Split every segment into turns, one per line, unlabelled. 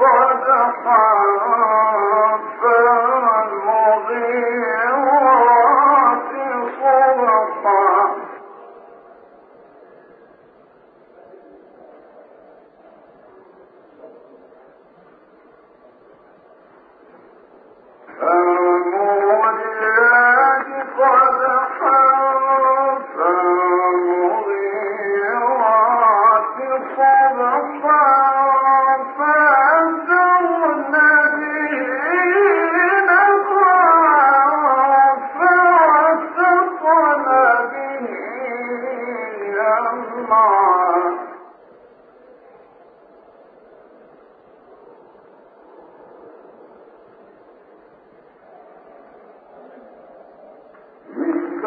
قد حق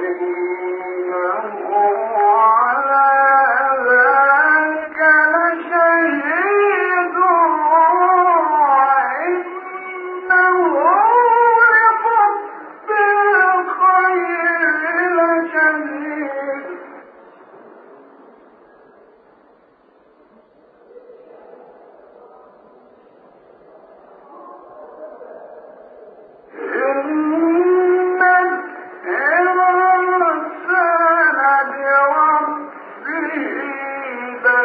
الذي